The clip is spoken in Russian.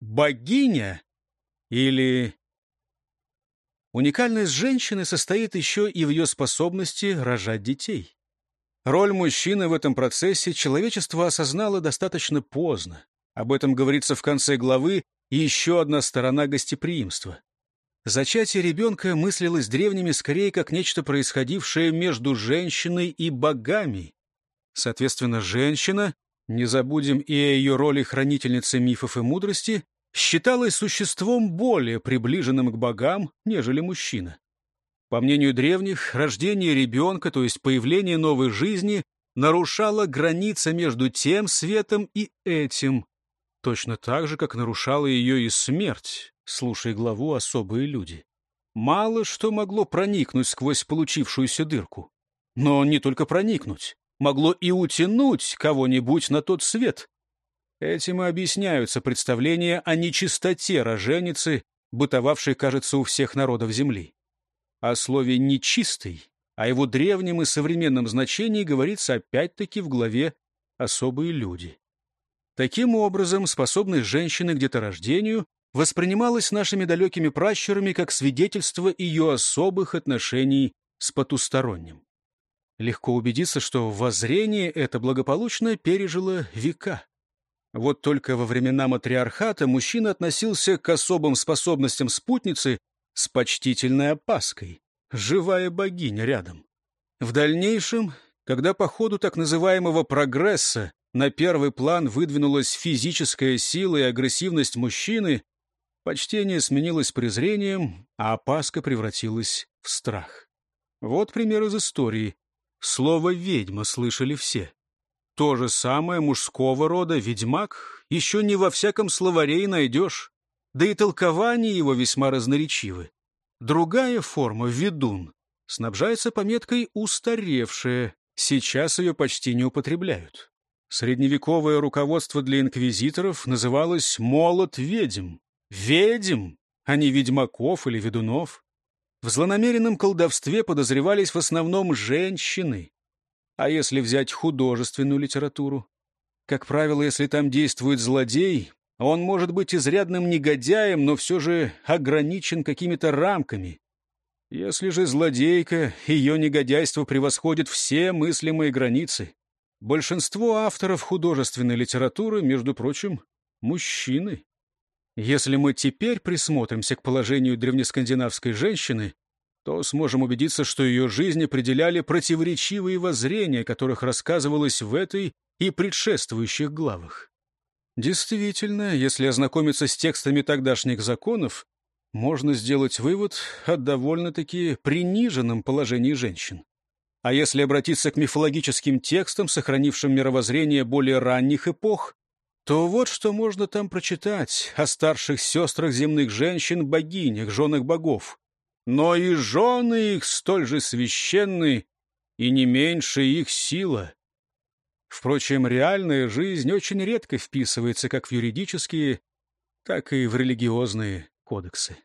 богиня или... Уникальность женщины состоит еще и в ее способности рожать детей. Роль мужчины в этом процессе человечество осознало достаточно поздно. Об этом говорится в конце главы и еще одна сторона гостеприимства. Зачатие ребенка мыслилось древними скорее как нечто происходившее между женщиной и богами. Соответственно, женщина, не забудем и о ее роли хранительницы мифов и мудрости, считалась существом более приближенным к богам, нежели мужчина. По мнению древних, рождение ребенка, то есть появление новой жизни, нарушало границы между тем светом и этим, точно так же, как нарушала ее и смерть, слушая главу «Особые люди». Мало что могло проникнуть сквозь получившуюся дырку. Но не только проникнуть, могло и утянуть кого-нибудь на тот свет. Этим и объясняются представления о нечистоте роженицы, бытовавшей, кажется, у всех народов Земли. О слове «нечистый», о его древнем и современном значении говорится опять-таки в главе «Особые люди». Таким образом, способность женщины к деторождению воспринималась нашими далекими пращурами как свидетельство ее особых отношений с потусторонним. Легко убедиться, что воззрение это благополучно пережило века. Вот только во времена матриархата мужчина относился к особым способностям спутницы с почтительной опаской. Живая богиня рядом. В дальнейшем, когда по ходу так называемого прогресса на первый план выдвинулась физическая сила и агрессивность мужчины, почтение сменилось презрением, а опаска превратилась в страх. Вот пример из истории. Слово «ведьма» слышали все. То же самое мужского рода ведьмак еще не во всяком словаре и найдешь да и толкования его весьма разноречивы. Другая форма, ведун, снабжается пометкой «устаревшая», сейчас ее почти не употребляют. Средневековое руководство для инквизиторов называлось «молот ведьм». Ведьм, а не ведьмаков или ведунов. В злонамеренном колдовстве подозревались в основном женщины. А если взять художественную литературу? Как правило, если там действует злодей, он может быть изрядным негодяем, но все же ограничен какими-то рамками. Если же злодейка, ее негодяйство превосходит все мыслимые границы. Большинство авторов художественной литературы, между прочим, мужчины. Если мы теперь присмотримся к положению древнескандинавской женщины, то сможем убедиться, что ее жизнь определяли противоречивые воззрения, которых рассказывалось в этой и предшествующих главах. Действительно, если ознакомиться с текстами тогдашних законов, можно сделать вывод о довольно-таки приниженном положении женщин. А если обратиться к мифологическим текстам, сохранившим мировоззрение более ранних эпох, то вот что можно там прочитать о старших сестрах земных женщин, богинях, женах богов. Но и жены их столь же священны, и не меньше их сила. Впрочем, реальная жизнь очень редко вписывается как в юридические, так и в религиозные кодексы.